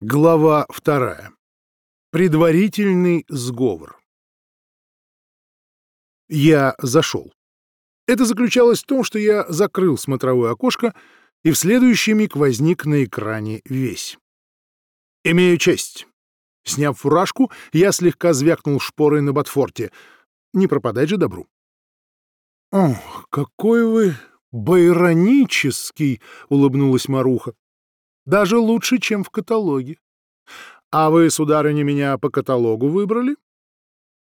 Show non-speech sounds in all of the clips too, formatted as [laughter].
Глава вторая. Предварительный сговор. Я зашел. Это заключалось в том, что я закрыл смотровое окошко, и в следующий миг возник на экране весь. «Имею честь». Сняв фуражку, я слегка звякнул шпорой на ботфорте. Не пропадать же добру. «Ох, какой вы байронический!» — улыбнулась Маруха. Даже лучше, чем в каталоге. А вы, сударыня, меня по каталогу выбрали?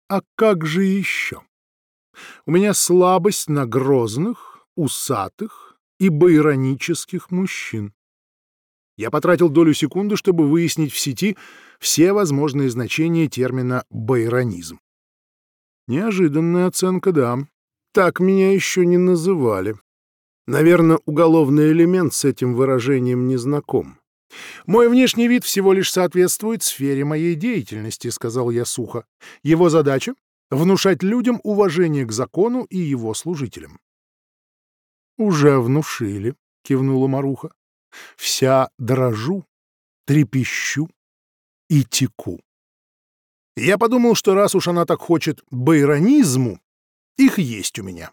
А как же еще? У меня слабость на грозных, усатых и байронических мужчин. Я потратил долю секунды, чтобы выяснить в сети все возможные значения термина «байронизм». Неожиданная оценка, да. Так меня еще не называли. Наверное, уголовный элемент с этим выражением не знаком. «Мой внешний вид всего лишь соответствует сфере моей деятельности», — сказал я сухо. «Его задача — внушать людям уважение к закону и его служителям». «Уже внушили», — кивнула Маруха. «Вся дрожу, трепещу и теку». Я подумал, что раз уж она так хочет байронизму, их есть у меня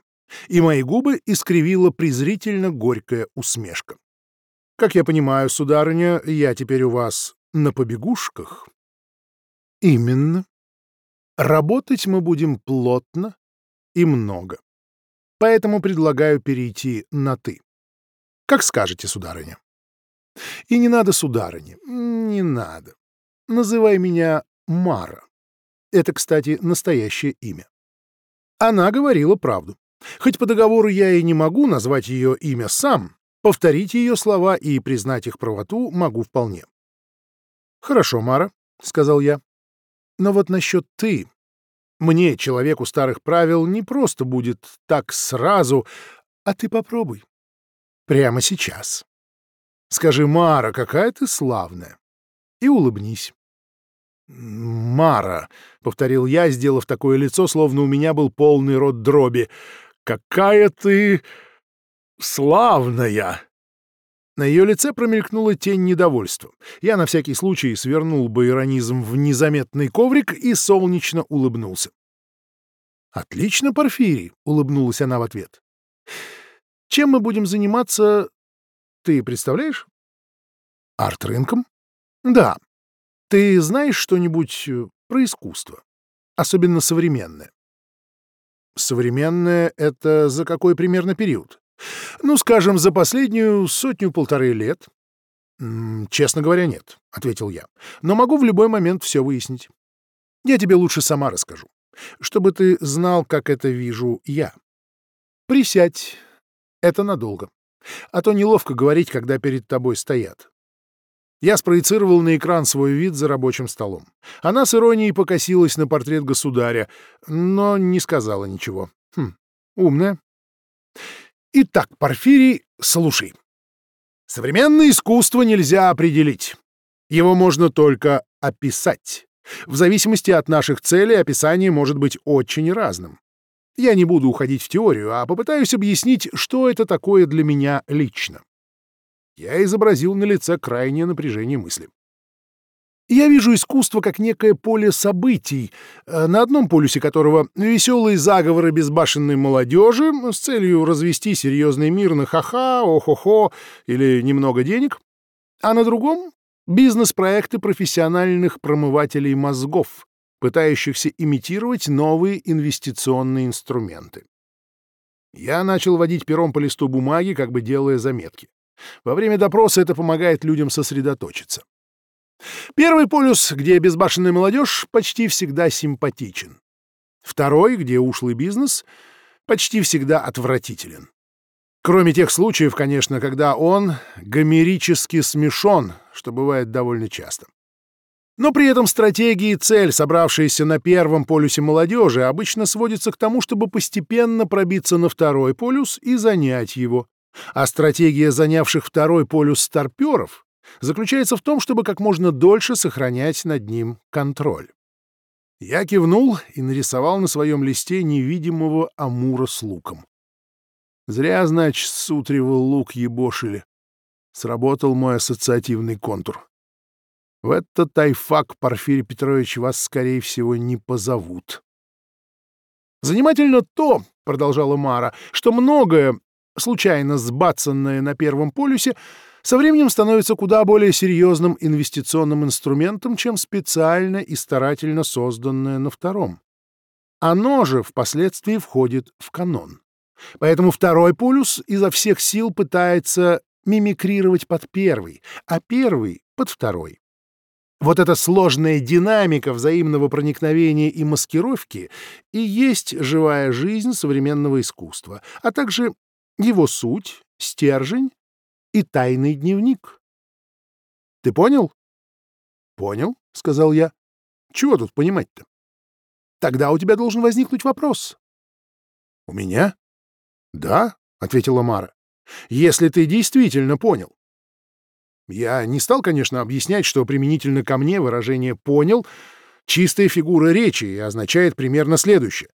и мои губы искривила презрительно горькая усмешка. «Как я понимаю, сударыня, я теперь у вас на побегушках?» «Именно. Работать мы будем плотно и много. Поэтому предлагаю перейти на «ты». Как скажете, сударыня». «И не надо, сударыня, не надо. Называй меня Мара. Это, кстати, настоящее имя». Она говорила правду. Хоть по договору я и не могу назвать ее имя сам, повторить ее слова и признать их правоту могу вполне. «Хорошо, Мара», — сказал я. «Но вот насчет «ты». Мне, человеку старых правил, не просто будет так сразу, а ты попробуй. Прямо сейчас. Скажи, Мара, какая ты славная. И улыбнись. «Мара», — повторил я, сделав такое лицо, словно у меня был полный рот дроби, какая ты славная!» На ее лице промелькнула тень недовольства. Я на всякий случай свернул бы иронизм в незаметный коврик и солнечно улыбнулся. «Отлично, Порфирий!» — улыбнулась она в ответ. «Чем мы будем заниматься, ты представляешь?» «Арт-рынком?» «Да. Ты знаешь что-нибудь э, про искусство? Особенно современное?» Современное — это за какой примерно период? Ну, скажем, за последнюю сотню-полторы лет. «Честно говоря, нет», — ответил я. «Но могу в любой момент все выяснить. Я тебе лучше сама расскажу, чтобы ты знал, как это вижу я. Присядь. Это надолго. А то неловко говорить, когда перед тобой стоят. Я спроецировал на экран свой вид за рабочим столом. Она с иронией покосилась на портрет государя, но не сказала ничего. Хм, умная. Итак, Порфирий, слушай. Современное искусство нельзя определить. Его можно только описать. В зависимости от наших целей описание может быть очень разным. Я не буду уходить в теорию, а попытаюсь объяснить, что это такое для меня лично я изобразил на лице крайнее напряжение мысли. Я вижу искусство как некое поле событий, э, на одном полюсе которого веселые заговоры безбашенной молодежи с целью развести серьезный мир на ха-ха, о-хо-хо или немного денег, а на другом — бизнес-проекты профессиональных промывателей мозгов, пытающихся имитировать новые инвестиционные инструменты. Я начал водить пером по листу бумаги, как бы делая заметки. Во время допроса это помогает людям сосредоточиться. Первый полюс, где безбашенная молодежь, почти всегда симпатичен. Второй, где ушлый бизнес, почти всегда отвратителен. Кроме тех случаев, конечно, когда он гомерически смешон, что бывает довольно часто. Но при этом стратегии и цель, собравшиеся на первом полюсе молодежи, обычно сводятся к тому, чтобы постепенно пробиться на второй полюс и занять его. А стратегия занявших второй полюс старперов заключается в том, чтобы как можно дольше сохранять над ним контроль. Я кивнул и нарисовал на своем листе невидимого амура с луком. Зря, значит, сутривал лук ебошили. Сработал мой ассоциативный контур. В этот тайфак, Порфирий Петрович, вас, скорее всего, не позовут. Занимательно то, — продолжала Мара, — что многое, случайно сбацанное на Первом полюсе, со временем становится куда более серьезным инвестиционным инструментом, чем специально и старательно созданное на Втором. Оно же впоследствии входит в канон. Поэтому Второй полюс изо всех сил пытается мимикрировать под первый, а первый — под второй. Вот эта сложная динамика взаимного проникновения и маскировки и есть живая жизнь современного искусства, а также его суть, стержень и тайный дневник. Ты понял? Понял, сказал я. Чего тут понимать-то? Тогда у тебя должен возникнуть вопрос. У меня? Да, ответила Мара. Если ты действительно понял. Я не стал, конечно, объяснять, что применительно ко мне выражение «понял» — чистая фигура речи и означает примерно следующее.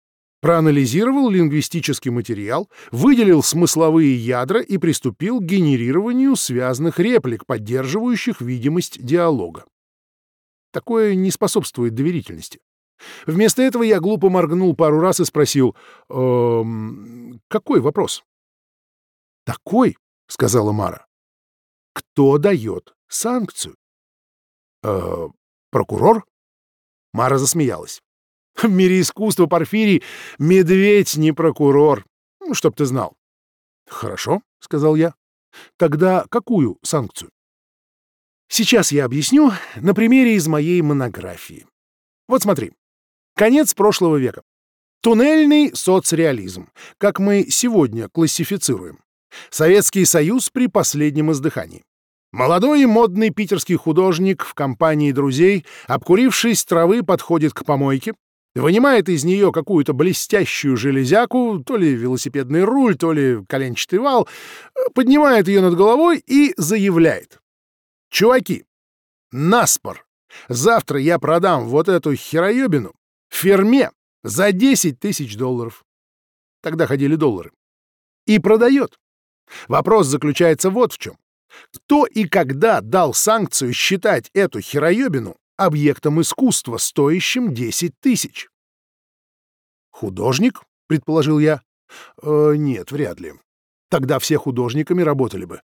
Проанализировал лингвистический материал, выделил смысловые ядра и приступил к генерированию связанных реплик, поддерживающих видимость диалога. Такое не способствует доверительности. Вместо этого я глупо моргнул пару раз и спросил, «Эм, «Какой вопрос?» «Такой», — сказала Мара кто дает санкцию? Э, прокурор? Мара засмеялась. [laughs] В мире искусства Порфирий медведь не прокурор. Ну, чтоб ты знал. Хорошо, сказал я. Тогда какую санкцию? Сейчас я объясню на примере из моей монографии. Вот смотри. Конец прошлого века. Туннельный соцреализм, как мы сегодня классифицируем. Советский Союз при последнем издыхании. Молодой и модный питерский художник в компании друзей, обкурившись травы, подходит к помойке, вынимает из нее какую-то блестящую железяку, то ли велосипедный руль, то ли коленчатый вал, поднимает ее над головой и заявляет. «Чуваки, наспор! Завтра я продам вот эту хероебину ферме за 10 тысяч долларов». Тогда ходили доллары. И продает. Вопрос заключается вот в чем. Кто и когда дал санкцию считать эту хероебину объектом искусства, стоящим 10 тысяч? «Художник?» — предположил я. «Э, «Нет, вряд ли. Тогда все художниками работали бы».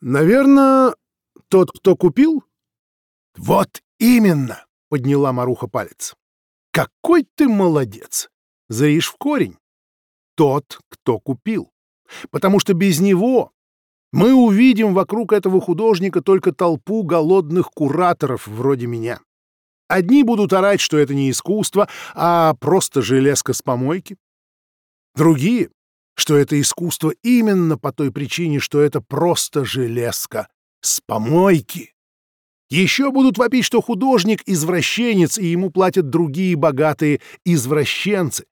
«Наверное, тот, кто купил?» «Вот именно!» — подняла Маруха палец. «Какой ты молодец! Зришь в корень. Тот, кто купил потому что без него мы увидим вокруг этого художника только толпу голодных кураторов вроде меня. Одни будут орать, что это не искусство, а просто железка с помойки. Другие, что это искусство именно по той причине, что это просто железка с помойки. Еще будут вопить, что художник — извращенец, и ему платят другие богатые извращенцы.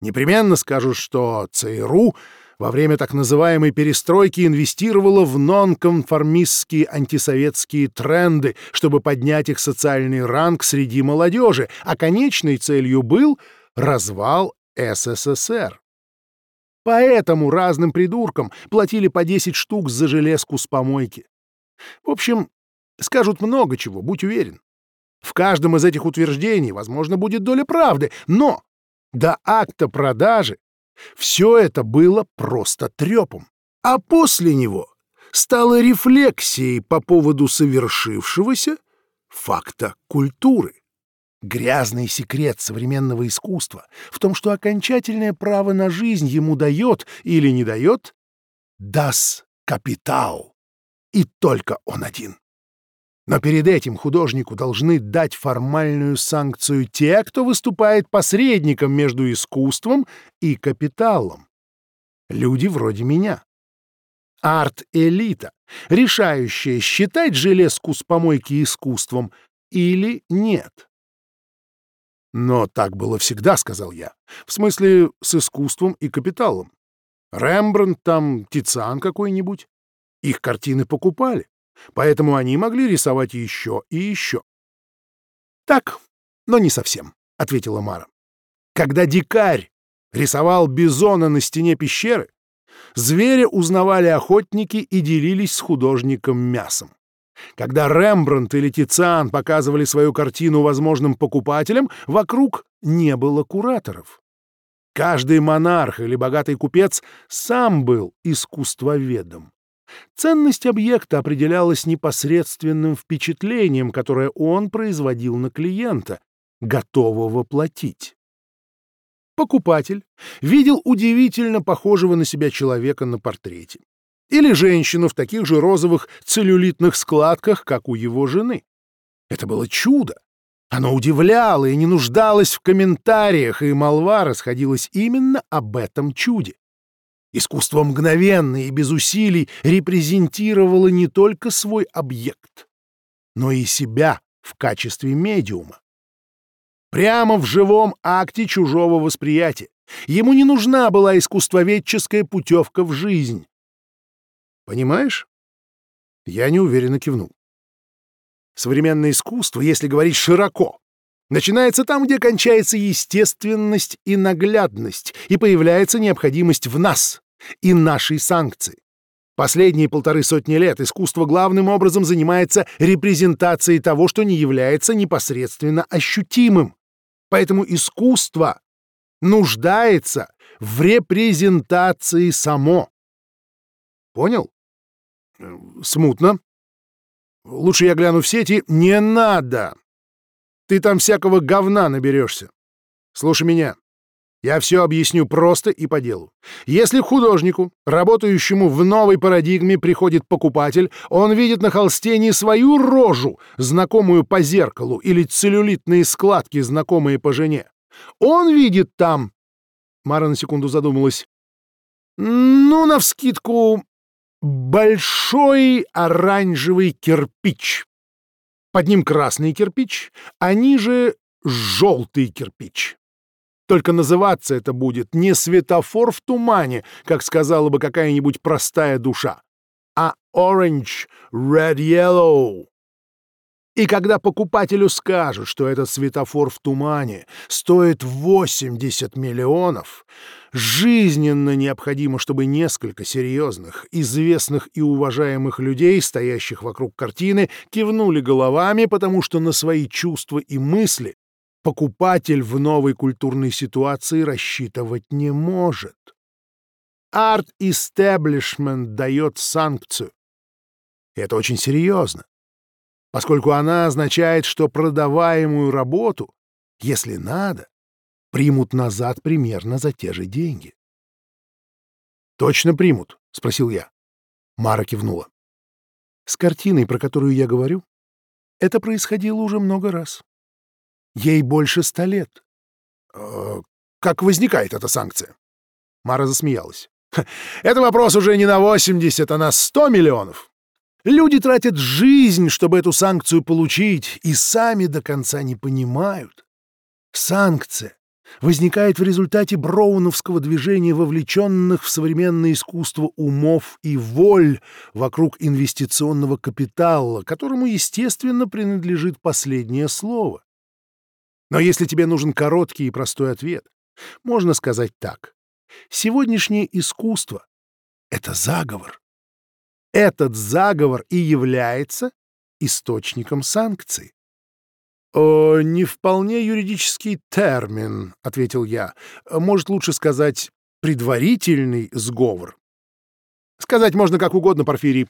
Непременно скажут, что ЦРУ во время так называемой перестройки инвестировала в нонконформистские антисоветские тренды, чтобы поднять их социальный ранг среди молодежи, а конечной целью был развал СССР. Поэтому разным придуркам платили по 10 штук за железку с помойки. В общем, скажут много чего, будь уверен. В каждом из этих утверждений, возможно, будет доля правды, но до акта продажи все это было просто трепом. А после него стало рефлексией по поводу совершившегося факта культуры. Грязный секрет современного искусства в том, что окончательное право на жизнь ему дает или не дает «das Kapital». И только он один. Но перед этим художнику должны дать формальную санкцию те, кто выступает посредником между искусством и капиталом. Люди вроде меня. Арт-элита, решающая, считать железку с помойки искусством или нет. Но так было всегда, сказал я. В смысле, с искусством и капиталом. Рембрандт там, Тициан какой-нибудь. Их картины покупали поэтому они могли рисовать еще и еще. «Так, но не совсем», — ответила Мара. «Когда дикарь рисовал бизона на стене пещеры, зверя узнавали охотники и делились с художником мясом. Когда Рембрандт или Тициан показывали свою картину возможным покупателям, вокруг не было кураторов. Каждый монарх или богатый купец сам был искусствоведом. Ценность объекта определялась непосредственным впечатлением, которое он производил на клиента, готового платить. Покупатель видел удивительно похожего на себя человека на портрете. Или женщину в таких же розовых целлюлитных складках, как у его жены. Это было чудо. Оно удивляло и не нуждалось в комментариях, и молва расходилась именно об этом чуде. Искусство мгновенно и без усилий репрезентировало не только свой объект, но и себя в качестве медиума. Прямо в живом акте чужого восприятия. Ему не нужна была искусствоведческая путевка в жизнь. Понимаешь? Я неуверенно кивнул. Современное искусство, если говорить широко, начинается там, где кончается естественность и наглядность, и появляется необходимость в нас и нашей санкции. Последние полторы сотни лет искусство главным образом занимается репрезентацией того, что не является непосредственно ощутимым. Поэтому искусство нуждается в репрезентации само. Понял? Э, смутно. Лучше я гляну в сети. Не надо! Ты там всякого говна наберешься. Слушай меня. Я все объясню просто и по делу. Если художнику, работающему в новой парадигме, приходит покупатель, он видит на холсте не свою рожу, знакомую по зеркалу, или целлюлитные складки, знакомые по жене. Он видит там... Мара на секунду задумалась. Ну, навскидку, большой оранжевый кирпич. Под ним красный кирпич, а ниже желтый кирпич. Только называться это будет не светофор в тумане, как сказала бы какая-нибудь простая душа, а orange, red, yellow. И когда покупателю скажут, что этот светофор в тумане стоит 80 миллионов, жизненно необходимо, чтобы несколько серьезных, известных и уважаемых людей, стоящих вокруг картины, кивнули головами, потому что на свои чувства и мысли покупатель в новой культурной ситуации рассчитывать не может. Арт-истеблишмент дает санкцию. Это очень серьезно, поскольку она означает, что продаваемую работу, если надо, примут назад примерно за те же деньги. «Точно примут?» — спросил я. Мара кивнула. «С картиной, про которую я говорю, это происходило уже много раз. Ей больше ста лет. Э, как возникает эта санкция? Мара засмеялась. Это вопрос уже не на 80, а на 100 миллионов. Люди тратят жизнь, чтобы эту санкцию получить, и сами до конца не понимают. Санкция возникает в результате броуновского движения вовлеченных в современное искусство умов и воль вокруг инвестиционного капитала, которому, естественно, принадлежит последнее слово. Но если тебе нужен короткий и простой ответ, можно сказать так. Сегодняшнее искусство — это заговор. Этот заговор и является источником санкций. «О, не вполне юридический термин», — ответил я. «Может, лучше сказать предварительный сговор». Сказать можно как угодно, Порфирий.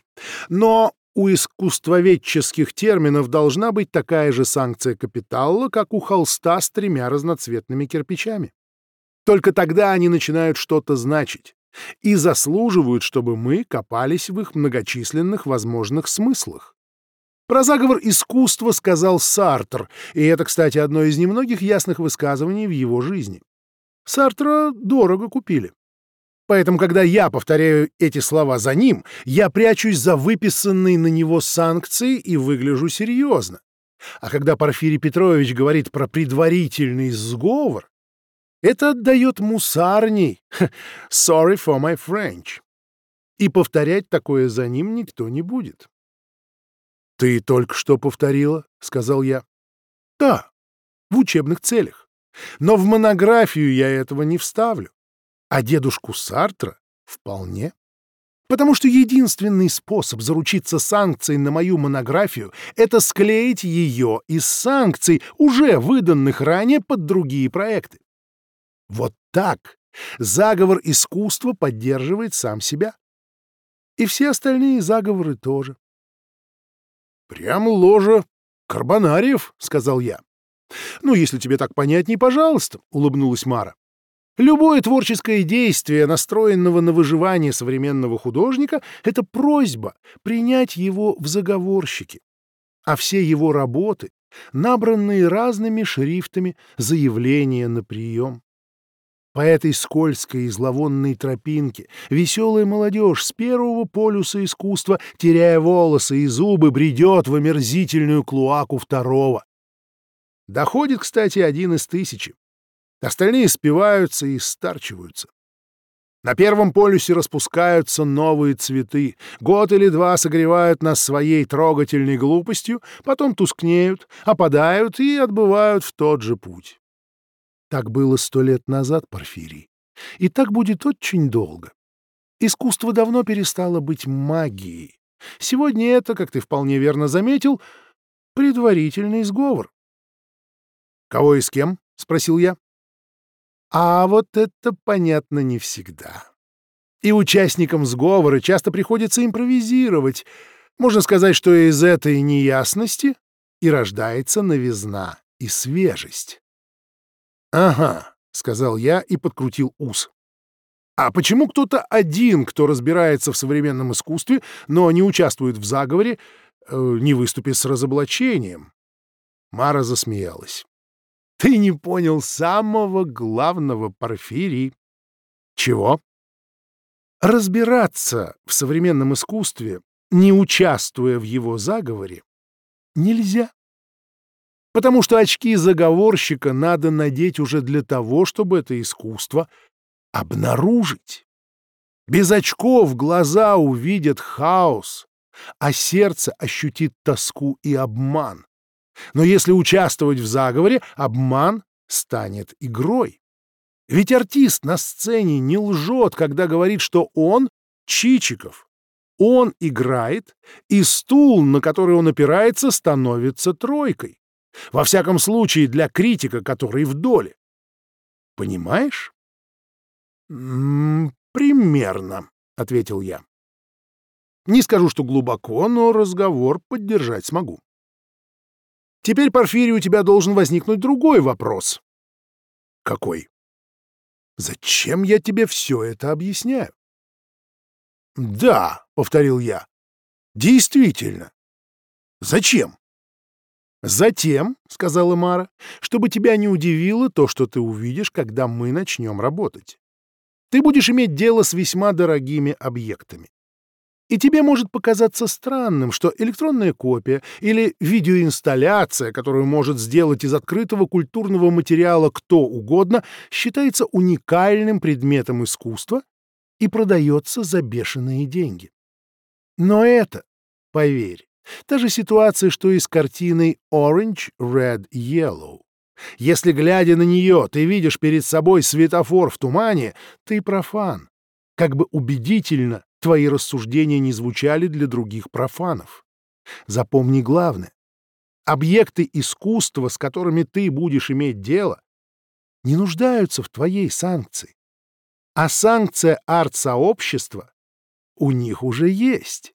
Но у искусствоведческих терминов должна быть такая же санкция капитала, как у холста с тремя разноцветными кирпичами. Только тогда они начинают что-то значить и заслуживают, чтобы мы копались в их многочисленных возможных смыслах. Про заговор искусства сказал Сартр, и это, кстати, одно из немногих ясных высказываний в его жизни. Сартра дорого купили. Поэтому, когда я повторяю эти слова за ним, я прячусь за выписанные на него санкции и выгляжу серьезно. А когда Порфирий Петрович говорит про предварительный сговор, это отдает мусарней. Sorry for my French. И повторять такое за ним никто не будет. «Ты только что повторила», — сказал я. «Да, в учебных целях. Но в монографию я этого не вставлю. А дедушку Сартра вполне. Потому что единственный способ заручиться санкцией на мою монографию — это склеить ее из санкций, уже выданных ранее под другие проекты. Вот так заговор искусства поддерживает сам себя. И все остальные заговоры тоже. «Прям ложа карбонариев», — сказал я. «Ну, если тебе так понятней, пожалуйста», — улыбнулась Мара. Любое творческое действие, настроенного на выживание современного художника, — это просьба принять его в заговорщики. А все его работы, набранные разными шрифтами, заявления на прием. По этой скользкой и зловонной тропинке веселая молодежь с первого полюса искусства, теряя волосы и зубы, бредет в омерзительную клуаку второго. Доходит, кстати, один из тысячи. Остальные спиваются и старчиваются. На первом полюсе распускаются новые цветы. Год или два согревают нас своей трогательной глупостью, потом тускнеют, опадают и отбывают в тот же путь. Так было сто лет назад, Порфирий. И так будет очень долго. Искусство давно перестало быть магией. Сегодня это, как ты вполне верно заметил, предварительный сговор. «Кого и с кем?» — спросил я. А вот это понятно не всегда. И участникам сговора часто приходится импровизировать. Можно сказать, что из этой неясности и рождается новизна и свежесть. «Ага», — сказал я и подкрутил ус. «А почему кто-то один, кто разбирается в современном искусстве, но не участвует в заговоре, э, не выступит с разоблачением?» Мара засмеялась. Ты не понял самого главного, Порфирий. Чего? Разбираться в современном искусстве, не участвуя в его заговоре, нельзя. Потому что очки заговорщика надо надеть уже для того, чтобы это искусство обнаружить. Без очков глаза увидят хаос, а сердце ощутит тоску и обман. Но если участвовать в заговоре, обман станет игрой. Ведь артист на сцене не лжет, когда говорит, что он Чичиков. Он играет, и стул, на который он опирается, становится тройкой. Во всяком случае, для критика, который в доле. Понимаешь? «М -м, «Примерно», — ответил я. Не скажу, что глубоко, но разговор поддержать смогу. Теперь, Порфирий, у тебя должен возникнуть другой вопрос. Какой? Зачем я тебе все это объясняю? Да, — повторил я, — действительно. Зачем? Затем, — сказала Мара, — чтобы тебя не удивило то, что ты увидишь, когда мы начнем работать. Ты будешь иметь дело с весьма дорогими объектами. И тебе может показаться странным, что электронная копия или видеоинсталляция, которую может сделать из открытого культурного материала кто угодно, считается уникальным предметом искусства и продается за бешеные деньги. Но это, поверь, та же ситуация, что и с картиной Orange, Red, Yellow. Если, глядя на нее, ты видишь перед собой светофор в тумане, ты профан. Как бы убедительно твои рассуждения не звучали для других профанов. Запомни главное. Объекты искусства, с которыми ты будешь иметь дело, не нуждаются в твоей санкции. А санкция арт-сообщества у них уже есть.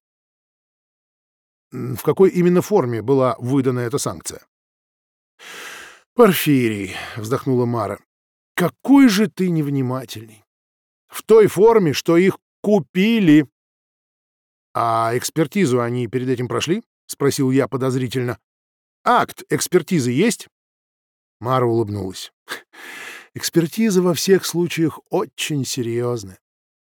В какой именно форме была выдана эта санкция? «Порфирий», — вздохнула Мара, — «какой же ты невнимательный! В той форме, что их Купили. А экспертизу они перед этим прошли? Спросил я подозрительно. Акт экспертизы есть? Мара улыбнулась. [laughs] Экспертиза во всех случаях очень серьезная.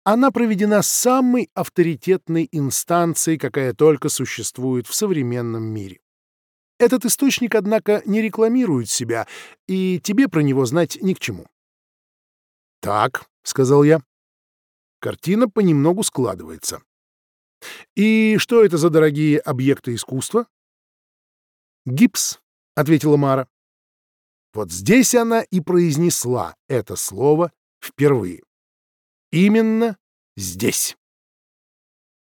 Она проведена самой авторитетной инстанцией, какая только существует в современном мире. Этот источник, однако, не рекламирует себя, и тебе про него знать ни к чему. «Так», — сказал я, Картина понемногу складывается. «И что это за дорогие объекты искусства?» «Гипс», — ответила Мара. Вот здесь она и произнесла это слово впервые. Именно здесь.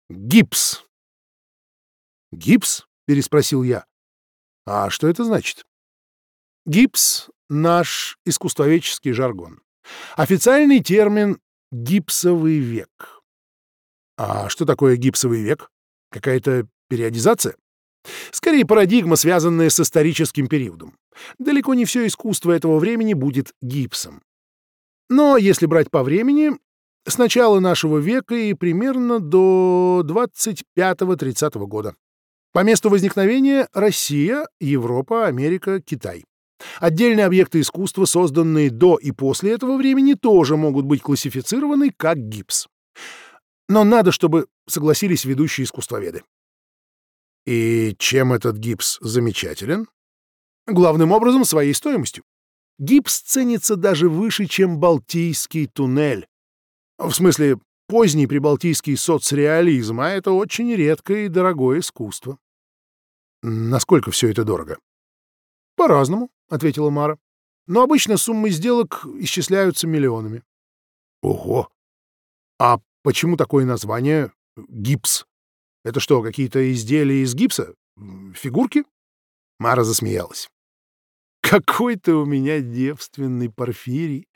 Гипс. Гипс? переспросил я. А что это значит? Гипс — наш искусствоведческий жаргон. Официальный термин — гипсовый век. А что такое гипсовый век? Какая-то периодизация? Скорее, парадигма, связанная с историческим периодом. Далеко не все искусство этого времени будет гипсом. Но если брать по времени, с начала нашего века и примерно до 25-30 года. По месту возникновения — Россия, Европа, Америка, Китай. Отдельные объекты искусства, созданные до и после этого времени, тоже могут быть классифицированы как гипс. Но надо, чтобы согласились ведущие искусствоведы. И чем этот гипс замечателен? Главным образом, своей стоимостью. Гипс ценится даже выше, чем Балтийский туннель. В смысле, поздний прибалтийский соцреализм, а это очень редкое и дорогое искусство. Насколько все это дорого? По-разному, — ответила Мара. Но обычно суммы сделок исчисляются миллионами. Ого! А почему такое название «гипс»? Это что, какие-то изделия из гипса? Фигурки? Мара засмеялась. Какой ты у меня девственный Порфирий.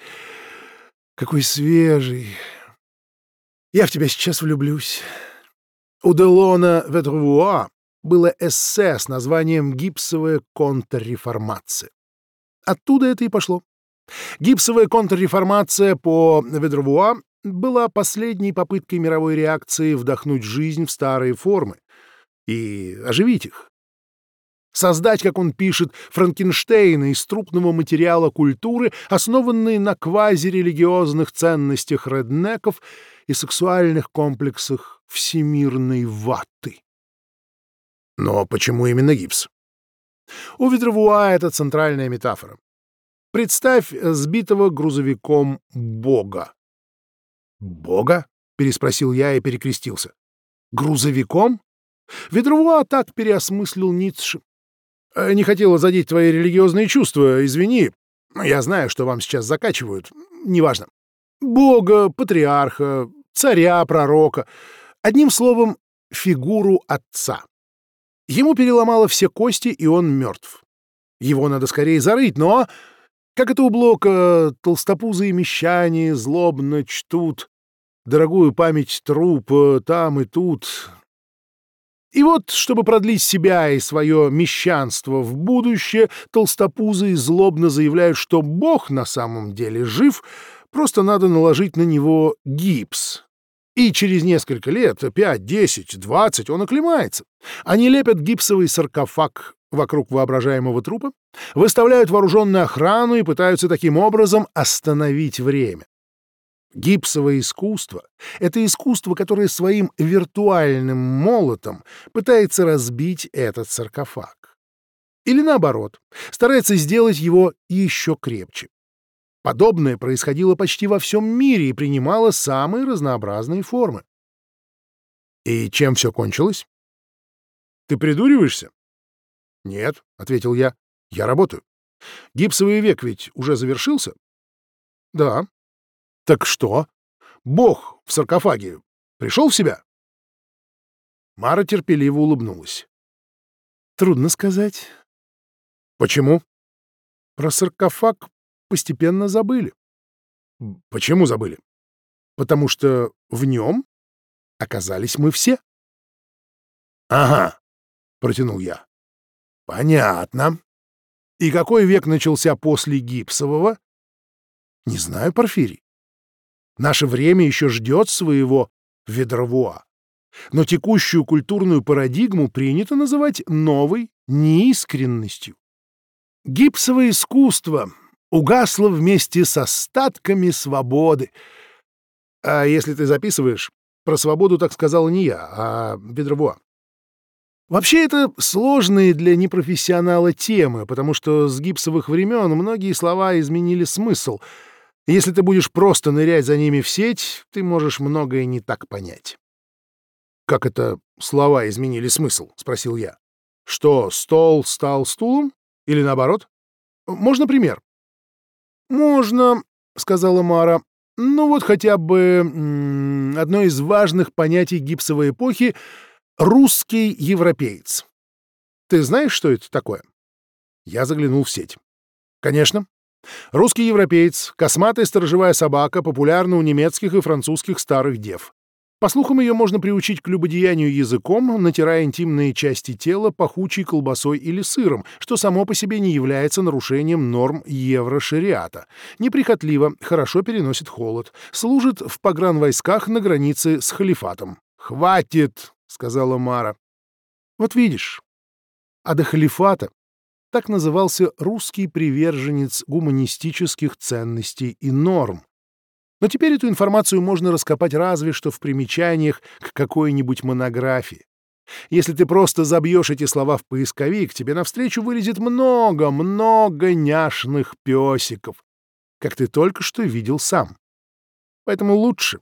Какой свежий. Я в тебя сейчас влюблюсь. У Делона Ветрувуа было эссе с названием «Гипсовая контрреформация». Оттуда это и пошло. Гипсовая контрреформация по Ведровуа была последней попыткой мировой реакции вдохнуть жизнь в старые формы и оживить их. Создать, как он пишет, Франкенштейна из трупного материала культуры, основанной на квазирелигиозных ценностях реднеков и сексуальных комплексах всемирной ваты. Но почему именно гипс? У Ведровуа это центральная метафора. Представь сбитого грузовиком бога. «Бога?» — переспросил я и перекрестился. «Грузовиком?» Ведровуа так переосмыслил Ницше. «Э, «Не хотела задеть твои религиозные чувства, извини. Я знаю, что вам сейчас закачивают. Неважно. Бога, патриарха, царя, пророка. Одним словом, фигуру отца. Ему переломало все кости, и он мертв. Его надо скорее зарыть, но, как это у Блока, толстопузые мещане злобно чтут дорогую память трупа там и тут. И вот, чтобы продлить себя и свое мещанство в будущее, толстопузые злобно заявляют, что Бог на самом деле жив, просто надо наложить на него гипс, и через несколько лет, 5, 10, 20, он оклемается. Они лепят гипсовый саркофаг вокруг воображаемого трупа, выставляют вооруженную охрану и пытаются таким образом остановить время. Гипсовое искусство — это искусство, которое своим виртуальным молотом пытается разбить этот саркофаг. Или наоборот, старается сделать его еще крепче. Подобное происходило почти во всем мире и принимало самые разнообразные формы. И чем все кончилось? Ты придуриваешься? Нет, — ответил я, — я работаю. Гипсовый век ведь уже завершился? Да. Так что? Бог в саркофаге пришел в себя? Мара терпеливо улыбнулась. Трудно сказать. Почему? Про саркофаг постепенно забыли. Почему забыли? Потому что в нем оказались мы все. — Ага, — протянул я. — Понятно. И какой век начался после гипсового? Не знаю, Порфирий. Наше время еще ждет своего ведровуа. Но текущую культурную парадигму принято называть новой неискренностью. Гипсовое искусство угасла вместе с остатками свободы. А если ты записываешь, про свободу так сказал не я, а Ведровуа. Вообще это сложные для непрофессионала темы, потому что с гипсовых времен многие слова изменили смысл. Если ты будешь просто нырять за ними в сеть, ты можешь многое не так понять. «Как это слова изменили смысл?» — спросил я. «Что, стол стал стулом? Или наоборот? Можно пример?» «Можно», — сказала Мара, Ну вот хотя бы одно из важных понятий гипсовой эпохи — русский европеец. Ты знаешь, что это такое? Я заглянул в сеть. Конечно. Русский европеец, косматая сторожевая собака, популярна у немецких и французских старых дев. По слухам, ее можно приучить к любодеянию языком, натирая интимные части тела пахучей колбасой или сыром, что само по себе не является нарушением норм еврошариата. Неприхотливо, хорошо переносит холод, служит в погранвойсках на границе с халифатом. «Хватит!» — сказала Мара. «Вот видишь, а до халифата так назывался русский приверженец гуманистических ценностей и норм, но теперь эту информацию можно раскопать разве что в примечаниях к какой-нибудь монографии. Если ты просто забьешь эти слова в поисковик, тебе навстречу вылезет много-много няшных песиков, как ты только что видел сам. Поэтому лучше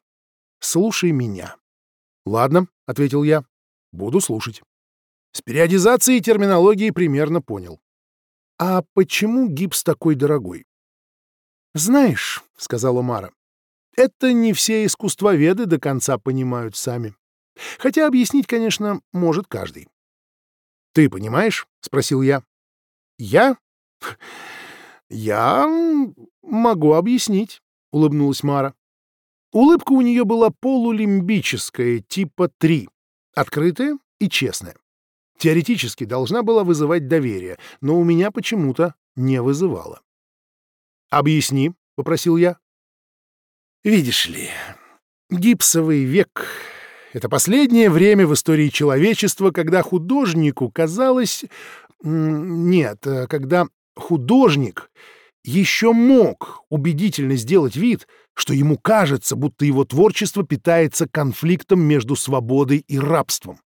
слушай меня. — Ладно, — ответил я, — буду слушать. С периодизацией терминологии примерно понял. А почему гипс такой дорогой? — Знаешь, — сказала Мара, это не все искусствоведы до конца понимают сами. Хотя объяснить, конечно, может каждый. «Ты понимаешь?» — спросил я. «Я? Я могу объяснить», — улыбнулась Мара. Улыбка у нее была полулимбическая, типа 3, открытая и честная. Теоретически должна была вызывать доверие, но у меня почему-то не вызывала. «Объясни», — попросил я. Видишь ли, гипсовый век — это последнее время в истории человечества, когда художнику казалось... Нет, когда художник еще мог убедительно сделать вид, что ему кажется, будто его творчество питается конфликтом между свободой и рабством,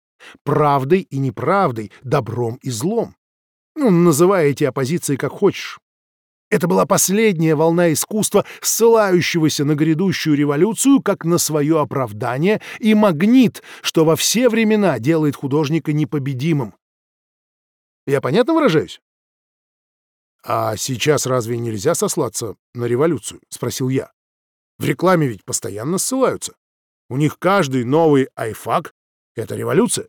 правдой и неправдой, добром и злом. Ну, называй эти оппозиции как хочешь. Это была последняя волна искусства, ссылающегося на грядущую революцию как на свое оправдание и магнит, что во все времена делает художника непобедимым. Я понятно выражаюсь? «А сейчас разве нельзя сослаться на революцию?» — спросил я. «В рекламе ведь постоянно ссылаются. У них каждый новый айфак — это революция».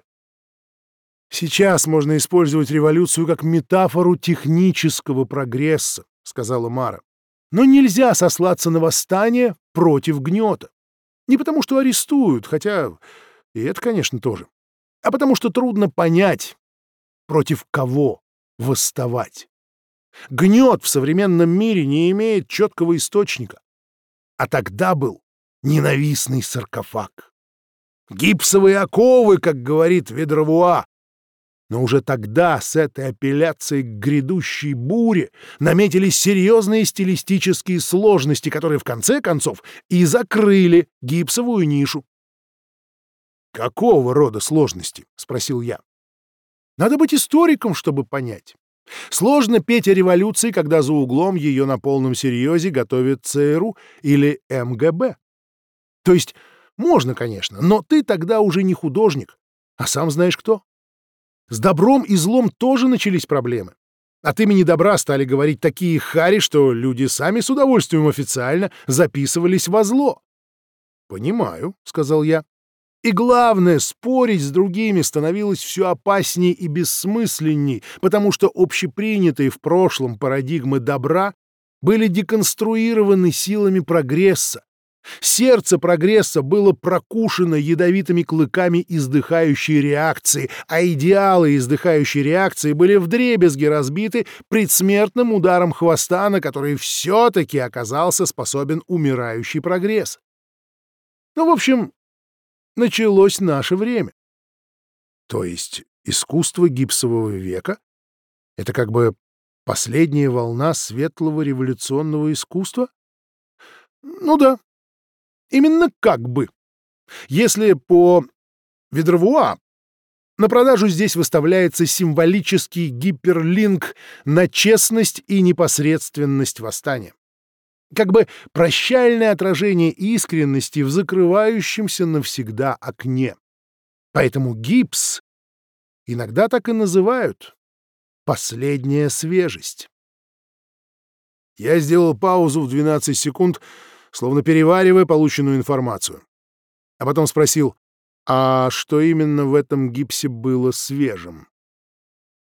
Сейчас можно использовать революцию как метафору технического прогресса, — сказала Мара. «Но нельзя сослаться на восстание против гнета. Не потому что арестуют, хотя и это, конечно, тоже, а потому что трудно понять, против кого восставать. Гнет в современном мире не имеет четкого источника. А тогда был ненавистный саркофаг. Гипсовые оковы, как говорит Ведровуа, но уже тогда с этой апелляцией к грядущей буре наметились серьезные стилистические сложности, которые в конце концов и закрыли гипсовую нишу. «Какого рода сложности?» — спросил я. «Надо быть историком, чтобы понять. Сложно петь о революции, когда за углом ее на полном серьезе готовят ЦРУ или МГБ. То есть можно, конечно, но ты тогда уже не художник, а сам знаешь кто. С добром и злом тоже начались проблемы. От имени добра стали говорить такие хари, что люди сами с удовольствием официально записывались во зло. «Понимаю», — сказал я. И главное, спорить с другими становилось все опаснее и бессмысленней, потому что общепринятые в прошлом парадигмы добра были деконструированы силами прогресса, Сердце прогресса было прокушено ядовитыми клыками издыхающей реакции, а идеалы издыхающей реакции были вдребезги разбиты предсмертным ударом хвоста, на который все-таки оказался способен умирающий прогресс. Ну, в общем, началось наше время. То есть искусство гипсового века — это как бы последняя волна светлого революционного искусства? Ну да, Именно как бы. Если по Ведровуа на продажу здесь выставляется символический гиперлинк на честность и непосредственность восстания. Как бы прощальное отражение искренности в закрывающемся навсегда окне. Поэтому гипс иногда так и называют «последняя свежесть». Я сделал паузу в 12 секунд, словно переваривая полученную информацию. А потом спросил, а что именно в этом гипсе было свежим?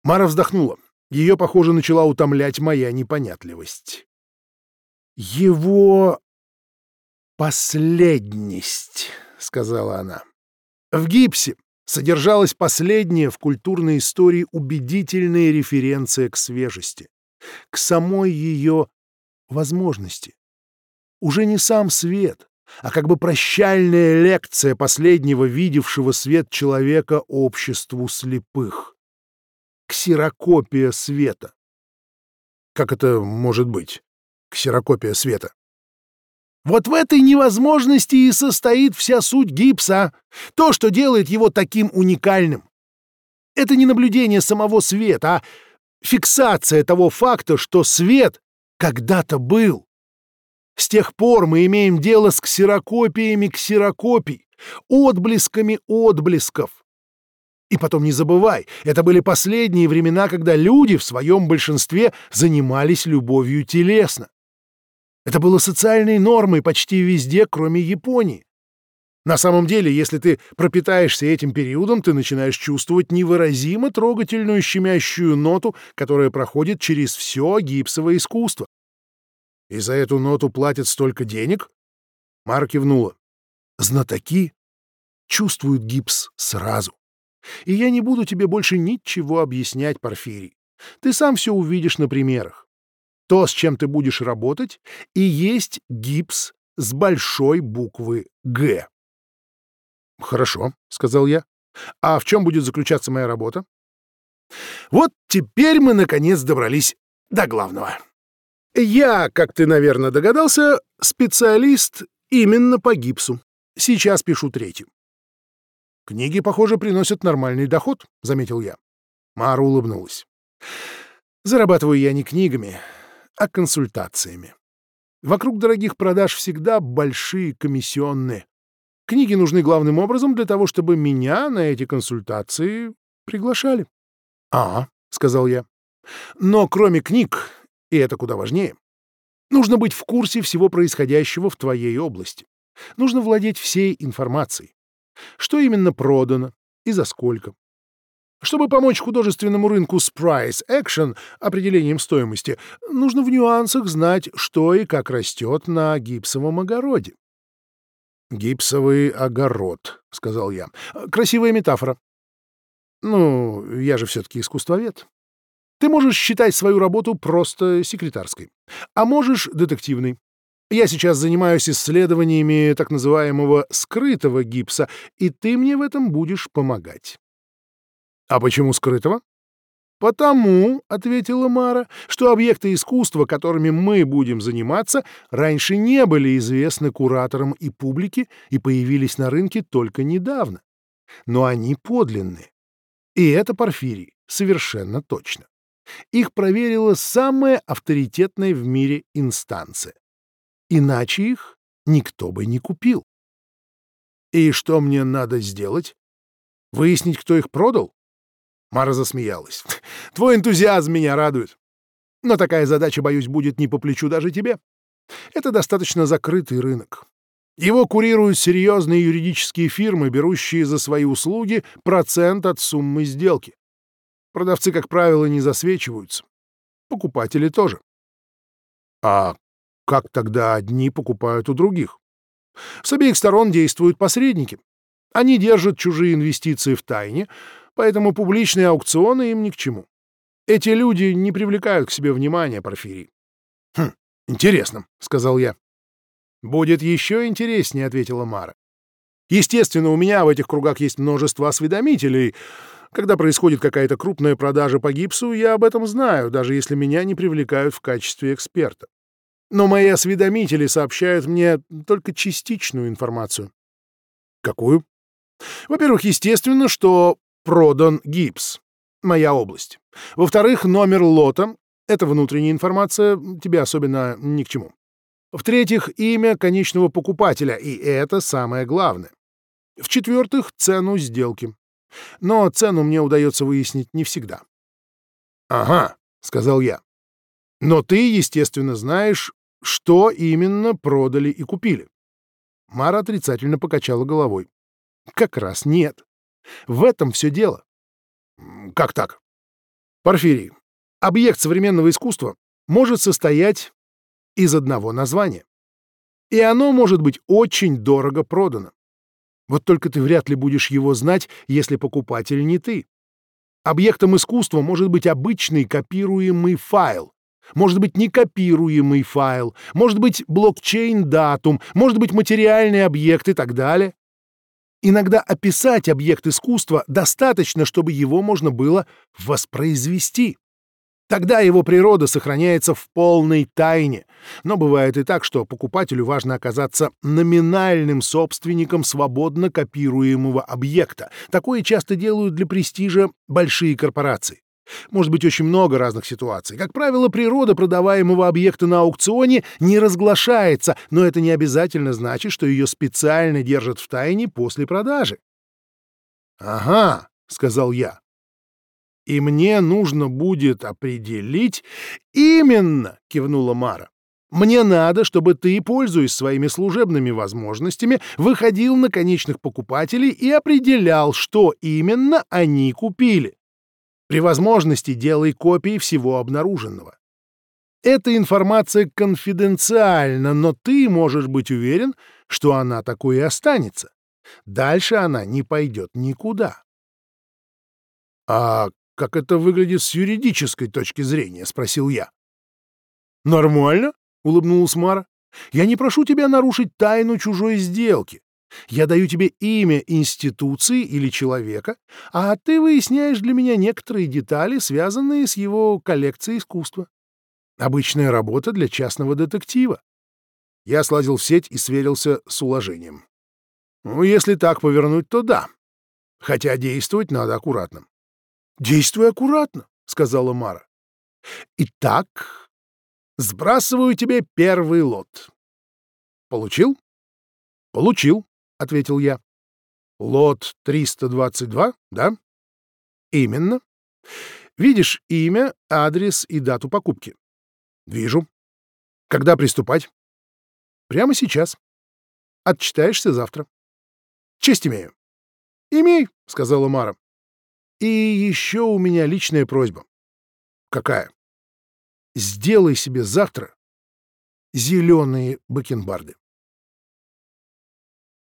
Мара вздохнула. Ее, похоже, начала утомлять моя непонятливость. «Его последность», — сказала она. «В гипсе содержалась последняя в культурной истории убедительная референция к свежести, к самой ее возможности. Уже не сам свет, а как бы прощальная лекция последнего видевшего свет человека обществу слепых. Ксерокопия света. Как это может быть? Ксерокопия света. Вот в этой невозможности и состоит вся суть гипса, то, что делает его таким уникальным. Это не наблюдение самого света, а фиксация того факта, что свет когда-то был. С тех пор мы имеем дело с ксерокопиями ксерокопий, отблесками отблесков. И потом не забывай, это были последние времена, когда люди в своем большинстве занимались любовью телесно. Это было социальной нормой почти везде, кроме Японии. На самом деле, если ты пропитаешься этим периодом, ты начинаешь чувствовать невыразимо трогательную щемящую ноту, которая проходит через все гипсовое искусство. И за эту ноту платят столько денег? Мар кивнула. Знатоки чувствуют гипс сразу. И я не буду тебе больше ничего объяснять, Порфирий. Ты сам все увидишь на примерах. То, с чем ты будешь работать, и есть гипс с большой буквы «Г». «Хорошо», — сказал я. «А в чем будет заключаться моя работа?» Вот теперь мы, наконец, добрались до главного. Я, как ты, наверное, догадался, специалист именно по гипсу. Сейчас пишу третью. Книги, похоже, приносят нормальный доход, заметил я. Мара улыбнулась. Зарабатываю я не книгами, а консультациями. Вокруг дорогих продаж всегда большие комиссионные. Книги нужны главным образом для того, чтобы меня на эти консультации приглашали. — А, — сказал я. — Но кроме книг и это куда важнее. Нужно быть в курсе всего происходящего в твоей области. Нужно владеть всей информацией. Что именно продано и за сколько. Чтобы помочь художественному рынку с price action определением стоимости, нужно в нюансах знать, что и как растет на гипсовом огороде. «Гипсовый огород», — сказал я. «Красивая метафора». «Ну, я же все-таки искусствовед. Ты можешь считать свою работу просто секретарской, а можешь детективной. Я сейчас занимаюсь исследованиями так называемого скрытого гипса, и ты мне в этом будешь помогать. А почему скрытого? «Потому», — ответила Мара, — «что объекты искусства, которыми мы будем заниматься, раньше не были известны кураторам и публике и появились на рынке только недавно. Но они подлинные. И это Порфирий, совершенно точно. Их проверила самая авторитетная в мире инстанция. Иначе их никто бы не купил. И что мне надо сделать? Выяснить, кто их продал? Мара засмеялась. [laughs] Твой энтузиазм меня радует. Но такая задача, боюсь, будет не по плечу даже тебе. Это достаточно закрытый рынок. Его курируют серьезные юридические фирмы, берущие за свои услуги процент от суммы сделки. Продавцы, как правило, не засвечиваются. Покупатели тоже. А как тогда одни покупают у других? С обеих сторон действуют посредники. Они держат чужие инвестиции в тайне, поэтому публичные аукционы им ни к чему. Эти люди не привлекают к себе внимания, Порфирий. «Хм, интересно», — сказал я. «Будет еще интереснее», — ответила Мара. «Естественно, у меня в этих кругах есть множество осведомителей, когда происходит какая-то крупная продажа по гипсу, я об этом знаю, даже если меня не привлекают в качестве эксперта. Но мои осведомители сообщают мне только частичную информацию. Какую? Во-первых, естественно, что продан гипс. Моя область. Во-вторых, номер лота — это внутренняя информация, тебе особенно ни к чему. В-третьих, имя конечного покупателя, и это самое главное. В-четвертых, цену сделки но цену мне удается выяснить не всегда. «Ага», — сказал я. «Но ты, естественно, знаешь, что именно продали и купили. Мара отрицательно покачала головой. Как раз нет. В этом все дело. Как так? Порфирий, объект современного искусства может состоять из одного названия. И оно может быть очень дорого продано. Вот только ты вряд ли будешь его знать, если покупатель не ты. Объектом искусства может быть обычный копируемый файл, может быть некопируемый файл, может быть блокчейн-датум, может быть материальный объект и так далее. Иногда описать объект искусства достаточно, чтобы его можно было воспроизвести. Тогда его природа сохраняется в полной тайне. Но бывает и так, что покупателю важно оказаться номинальным собственником свободно копируемого объекта. Такое часто делают для престижа большие корпорации. Может быть очень много разных ситуаций. Как правило, природа продаваемого объекта на аукционе не разглашается, но это не обязательно значит, что ее специально держат в тайне после продажи. «Ага», — сказал я. «И мне нужно будет определить...» «Именно!» — кивнула Мара. «Мне надо, чтобы ты, пользуясь своими служебными возможностями, выходил на конечных покупателей и определял, что именно они купили. При возможности делай копии всего обнаруженного. Эта информация конфиденциальна, но ты можешь быть уверен, что она такой и останется. Дальше она не пойдет никуда. — А как это выглядит с юридической точки зрения? — спросил я. — Нормально, — улыбнулась Мара. — Я не прошу тебя нарушить тайну чужой сделки. Я даю тебе имя институции или человека, а ты выясняешь для меня некоторые детали, связанные с его коллекцией искусства. Обычная работа для частного детектива. Я слазил в сеть и сверился с уложением. Ну, если так повернуть, то да. Хотя действовать надо аккуратно. «Действуй аккуратно», — сказала Мара. «Итак, сбрасываю тебе первый лот». «Получил?» «Получил», — ответил я. «Лот 322, да?» «Именно. Видишь имя, адрес и дату покупки?» «Вижу. Когда приступать?» «Прямо сейчас. Отчитаешься завтра». «Честь имею». «Имей», — сказала Мара. «И еще у меня личная просьба». «Какая?» «Сделай себе завтра зеленые бакенбарды».